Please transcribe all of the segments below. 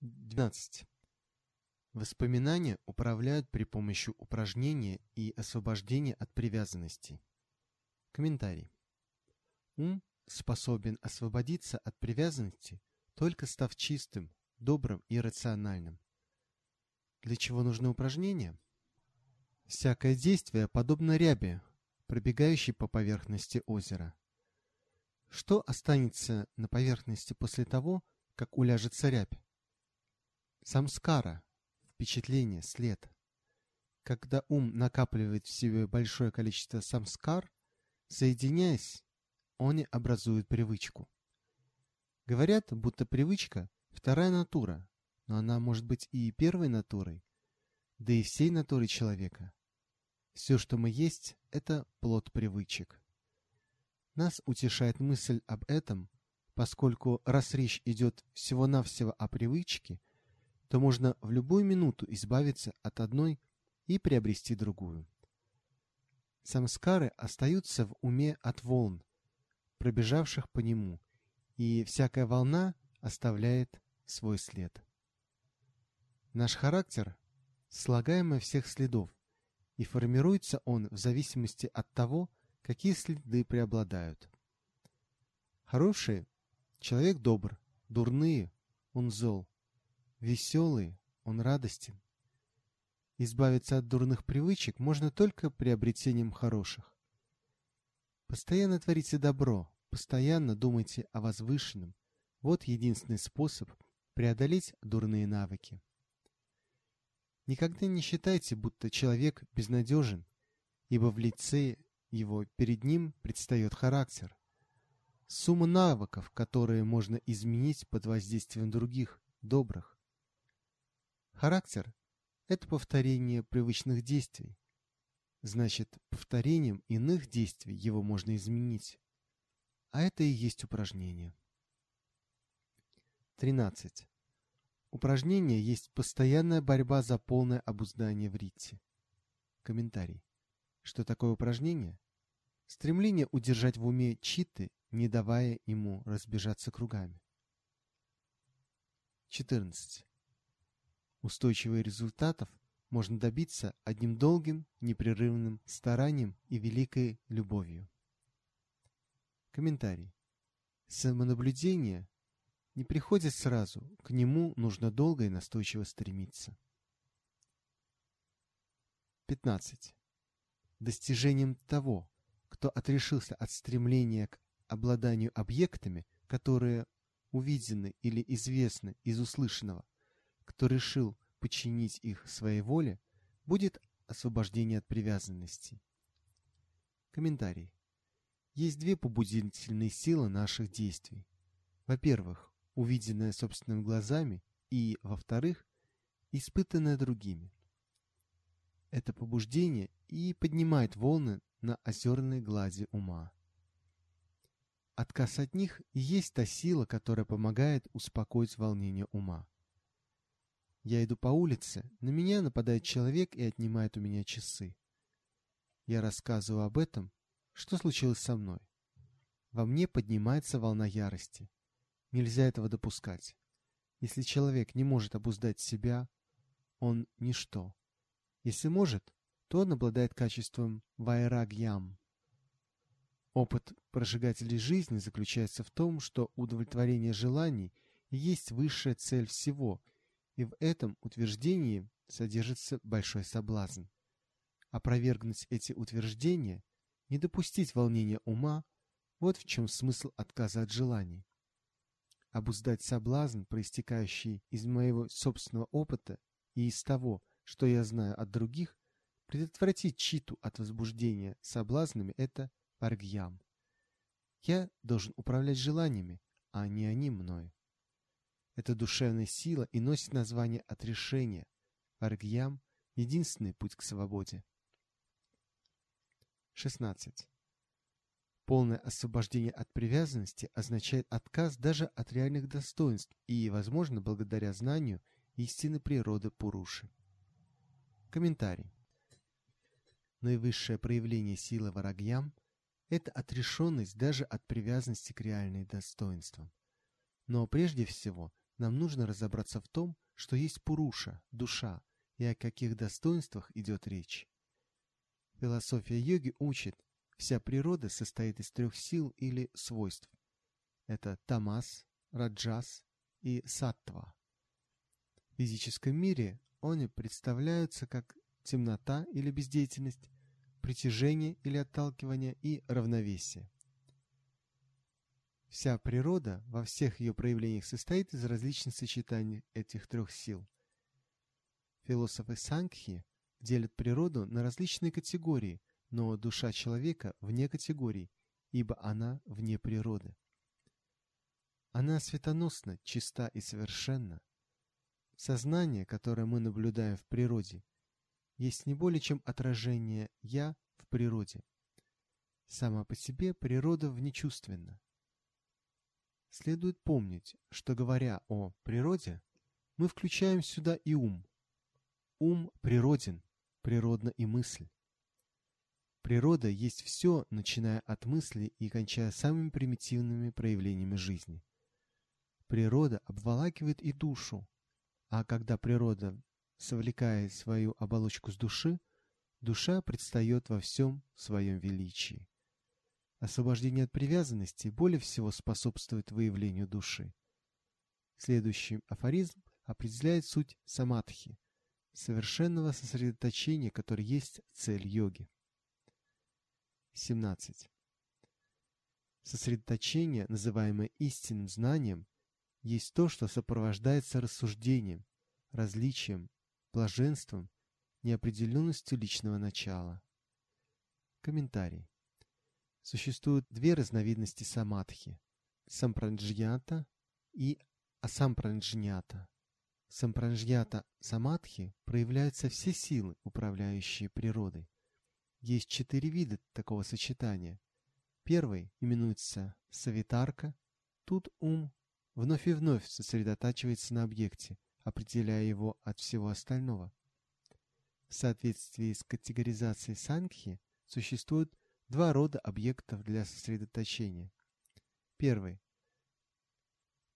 12. Воспоминания управляют при помощи упражнения и освобождения от привязанностей. Комментарий. Ум способен освободиться от привязанности, только став чистым, добрым и рациональным. Для чего нужны упражнения? Всякое действие подобно ряби, пробегающей по поверхности озера. Что останется на поверхности после того, как уляжется рябь? Самскара, впечатление, след. Когда ум накапливает в себе большое количество самскар, соединяясь, они образуют привычку. Говорят, будто привычка – вторая натура, но она может быть и первой натурой, да и всей натурой человека. Все, что мы есть, это плод привычек. Нас утешает мысль об этом, поскольку раз речь идет всего-навсего о привычке, то можно в любую минуту избавиться от одной и приобрести другую. Самскары остаются в уме от волн, пробежавших по нему, и всякая волна оставляет свой след. Наш характер – слагаемое всех следов, и формируется он в зависимости от того, какие следы преобладают. Хорошие – человек добр, дурные – он зол, веселый – он радостен. Избавиться от дурных привычек можно только приобретением хороших. Постоянно творите добро, постоянно думайте о возвышенном. Вот единственный способ преодолеть дурные навыки. Никогда не считайте, будто человек безнадежен, ибо в лице его перед ним предстает характер. Сумма навыков, которые можно изменить под воздействием других, добрых. Характер – это повторение привычных действий, Значит, повторением иных действий его можно изменить. А это и есть упражнение. 13. Упражнение есть постоянная борьба за полное обуздание в ритте. Комментарий. Что такое упражнение? Стремление удержать в уме читы, не давая ему разбежаться кругами. 14. Устойчивых результатов можно добиться одним долгим, непрерывным старанием и великой любовью. Комментарий. Самонаблюдение не приходит сразу, к нему нужно долго и настойчиво стремиться. 15. Достижением того, кто отрешился от стремления к обладанию объектами, которые увидены или известны из услышанного, кто решил подчинить их своей воле, будет освобождение от привязанности. Комментарий. Есть две побудительные силы наших действий. Во-первых, увиденное собственными глазами, и, во-вторых, испытанное другими. Это побуждение и поднимает волны на озерной глади ума. Отказ от них есть та сила, которая помогает успокоить волнение ума. Я иду по улице, на меня нападает человек и отнимает у меня часы. Я рассказываю об этом, что случилось со мной. Во мне поднимается волна ярости. Нельзя этого допускать. Если человек не может обуздать себя, он ничто. Если может, то он обладает качеством вайрагьям. Опыт прожигателей жизни заключается в том, что удовлетворение желаний есть высшая цель всего и в этом утверждении содержится большой соблазн. Опровергнуть эти утверждения, не допустить волнения ума – вот в чем смысл отказа от желаний. Обуздать соблазн, проистекающий из моего собственного опыта и из того, что я знаю от других, предотвратить читу от возбуждения соблазнами – это паргьям. Я должен управлять желаниями, а не они мною. Это душевная сила и носит название отрешения. Аргьям – единственный путь к свободе. 16. Полное освобождение от привязанности означает отказ даже от реальных достоинств и, возможно, благодаря знанию истины природы Пуруши. Комментарий. Наивысшее проявление силы варагьям – это отрешенность даже от привязанности к реальным достоинствам. Но прежде всего нам нужно разобраться в том, что есть Пуруша, душа, и о каких достоинствах идет речь. Философия йоги учит, вся природа состоит из трех сил или свойств. Это тамас, раджас и саттва. В физическом мире они представляются как темнота или бездеятельность, притяжение или отталкивание и равновесие. Вся природа во всех ее проявлениях состоит из различных сочетаний этих трех сил. Философы Сангхи делят природу на различные категории, но душа человека вне категорий, ибо она вне природы. Она светоносна, чиста и совершенна. Сознание, которое мы наблюдаем в природе, есть не более чем отражение «я» в природе. Сама по себе природа внечувственна. Следует помнить, что говоря о природе, мы включаем сюда и ум. Ум природен, природна и мысль. Природа есть все, начиная от мысли и кончая самыми примитивными проявлениями жизни. Природа обволакивает и душу, а когда природа совлекает свою оболочку с души, душа предстает во всем своем величии. Освобождение от привязанности более всего способствует выявлению души. Следующий афоризм определяет суть самадхи, совершенного сосредоточения, которое есть цель йоги. 17. Сосредоточение, называемое истинным знанием, есть то, что сопровождается рассуждением, различием, блаженством, неопределенностью личного начала. Комментарий. Существуют две разновидности самадхи – сампранджьята и асампранджнята. Сампранджьята самадхи проявляются все силы, управляющие природой. Есть четыре вида такого сочетания. Первый именуется савитарка. Тут ум вновь и вновь сосредотачивается на объекте, определяя его от всего остального. В соответствии с категоризацией Сангхи существует два рода объектов для сосредоточения. Первый.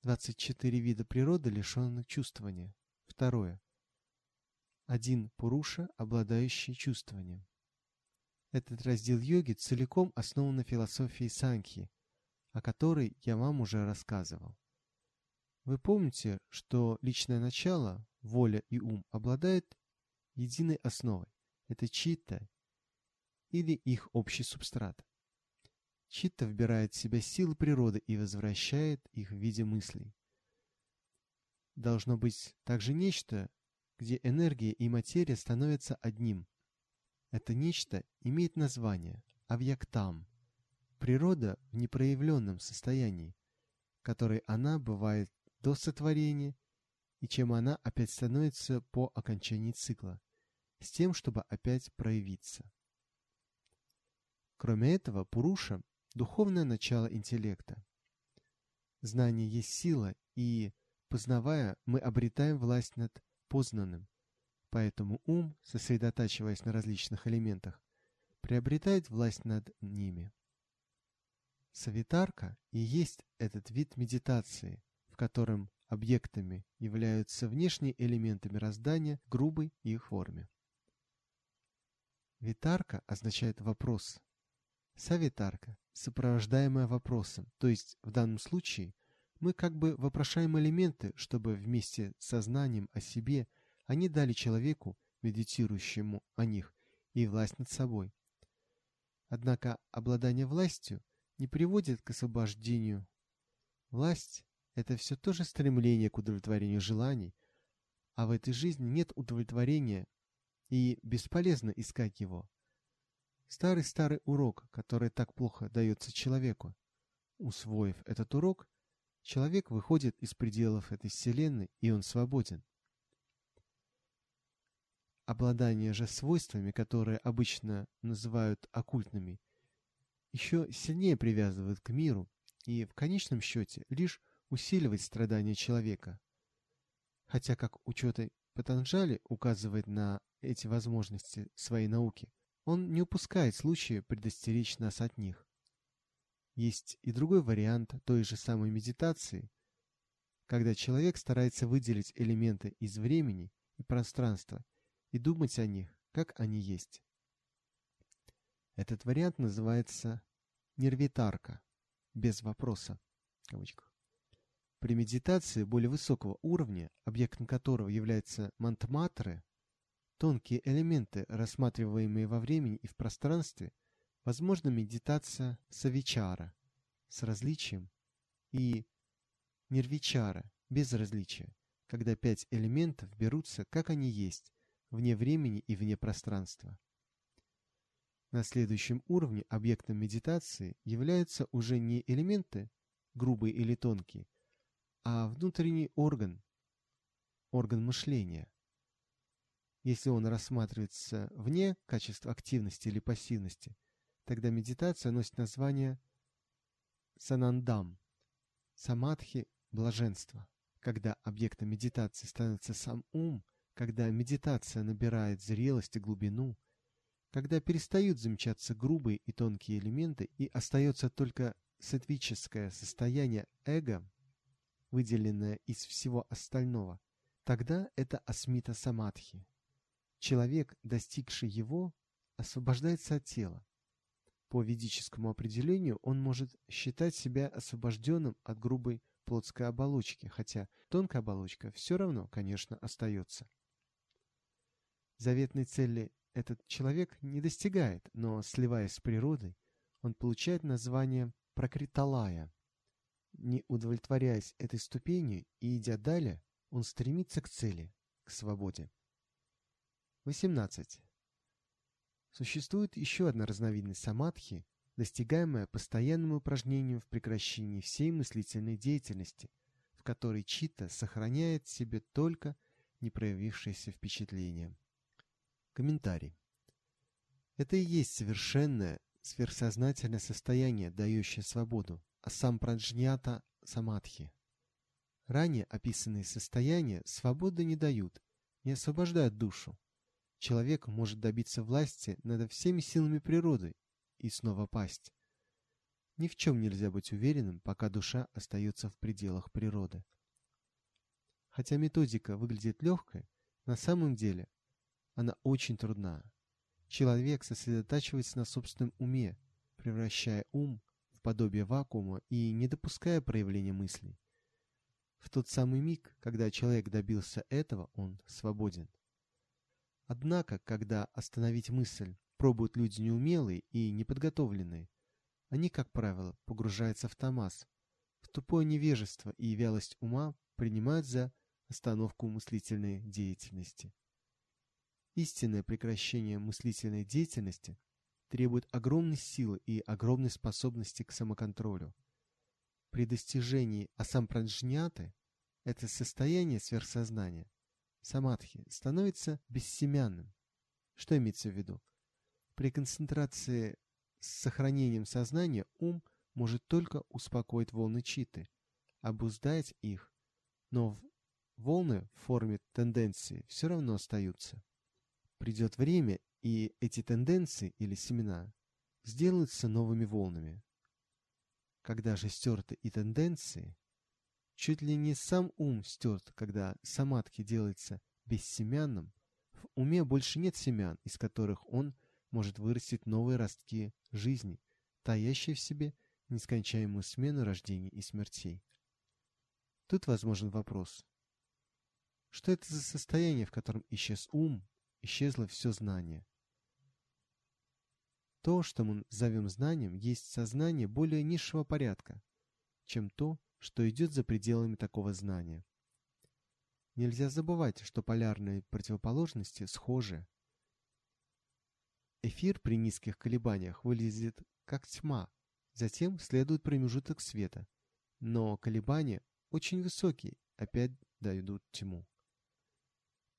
24 вида природы, лишенных чувствования. Второе. Один Пуруша, обладающий чувствованием. Этот раздел йоги целиком основан на философии Санхи, о которой я вам уже рассказывал. Вы помните, что личное начало, воля и ум обладают единой основой. Это чита или их общий субстрат. Читта вбирает в себя силы природы и возвращает их в виде мыслей. Должно быть также нечто, где энергия и материя становятся одним. Это нечто имеет название авьяктам, природа в непроявленном состоянии, которой она бывает до сотворения и чем она опять становится по окончании цикла, с тем, чтобы опять проявиться. Кроме этого, Пуруша – духовное начало интеллекта. Знание есть сила, и, познавая, мы обретаем власть над познанным. Поэтому ум, сосредотачиваясь на различных элементах, приобретает власть над ними. Савитарка и есть этот вид медитации, в котором объектами являются внешние элементы мироздания в грубой их форме. Витарка означает вопрос, Савитарка, сопровождаемая вопросом, то есть в данном случае мы как бы вопрошаем элементы, чтобы вместе с сознанием о себе они дали человеку, медитирующему о них, и власть над собой. Однако обладание властью не приводит к освобождению. Власть – это все то же стремление к удовлетворению желаний, а в этой жизни нет удовлетворения, и бесполезно искать его. Старый-старый урок, который так плохо дается человеку. Усвоив этот урок, человек выходит из пределов этой вселенной, и он свободен. Обладание же свойствами, которые обычно называют оккультными, еще сильнее привязывает к миру и в конечном счете лишь усиливает страдания человека. Хотя как ученый Патанджали указывает на эти возможности своей науки – он не упускает случая предостеречь нас от них. Есть и другой вариант той же самой медитации, когда человек старается выделить элементы из времени и пространства и думать о них, как они есть. Этот вариант называется нервитарка, без вопроса. При медитации более высокого уровня, объектом которого являются мантматры, тонкие элементы, рассматриваемые во времени и в пространстве, возможна медитация савичара с различием и нервичара без различия, когда пять элементов берутся, как они есть, вне времени и вне пространства. На следующем уровне объектом медитации являются уже не элементы, грубые или тонкие, а внутренний орган, орган мышления. Если он рассматривается вне качества активности или пассивности, тогда медитация носит название санандам, самадхи – блаженство. Когда объектом медитации становится сам ум, когда медитация набирает зрелость и глубину – когда перестают замечаться грубые и тонкие элементы и остается только сатвическое состояние эго, выделенное из всего остального, тогда это асмита самадхи. Человек, достигший его, освобождается от тела. По ведическому определению он может считать себя освобожденным от грубой плотской оболочки, хотя тонкая оболочка все равно, конечно, остается. Заветной цели этот человек не достигает, но, сливаясь с природой, он получает название Прокриталая. Не удовлетворяясь этой ступенью и идя далее, он стремится к цели, к свободе. 18. Существует еще одна разновидность самадхи, достигаемая постоянным упражнением в прекращении всей мыслительной деятельности, в которой чита сохраняет в себе только не проявившееся впечатление. Комментарий. Это и есть совершенное, сверхсознательное состояние, дающее свободу, а сам праджнята самадхи. Ранее описанные состояния свободы не дают, не освобождают душу. Человек может добиться власти над всеми силами природы и снова пасть. Ни в чем нельзя быть уверенным, пока душа остается в пределах природы. Хотя методика выглядит легкой, на самом деле она очень трудна. Человек сосредотачивается на собственном уме, превращая ум в подобие вакуума и не допуская проявления мыслей. В тот самый миг, когда человек добился этого, он свободен. Однако, когда остановить мысль пробуют люди неумелые и неподготовленные, они, как правило, погружаются в томаз, в тупое невежество и вялость ума принимают за остановку мыслительной деятельности. Истинное прекращение мыслительной деятельности требует огромной силы и огромной способности к самоконтролю. При достижении асампраджняты это состояние сверхсознания, самадхи, становится бессемянным. Что имеется в виду? При концентрации с сохранением сознания ум может только успокоить волны читы, обуздать их, но волны в форме тенденции все равно остаются. Придет время, и эти тенденции или семена сделаются новыми волнами. Когда же стерты и тенденции, чуть ли не сам ум стерт, когда самадхи делается бессемянным, в уме больше нет семян, из которых он может вырастить новые ростки жизни, таящие в себе нескончаемую смену рождений и смертей. Тут возможен вопрос. Что это за состояние, в котором исчез ум, исчезло все знание. То, что мы зовем знанием, есть сознание более низшего порядка, чем то, что идет за пределами такого знания. Нельзя забывать, что полярные противоположности схожи. Эфир при низких колебаниях выглядит как тьма, затем следует промежуток света, но колебания очень высокие, опять дают тьму.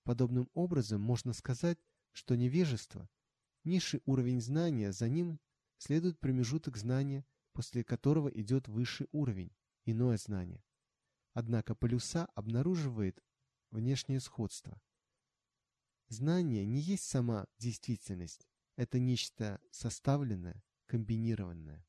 Подобным образом можно сказать, что невежество – низший уровень знания, за ним следует промежуток знания, после которого идет высший уровень, иное знание. Однако полюса обнаруживает внешнее сходство. Знание не есть сама действительность, это нечто составленное, комбинированное.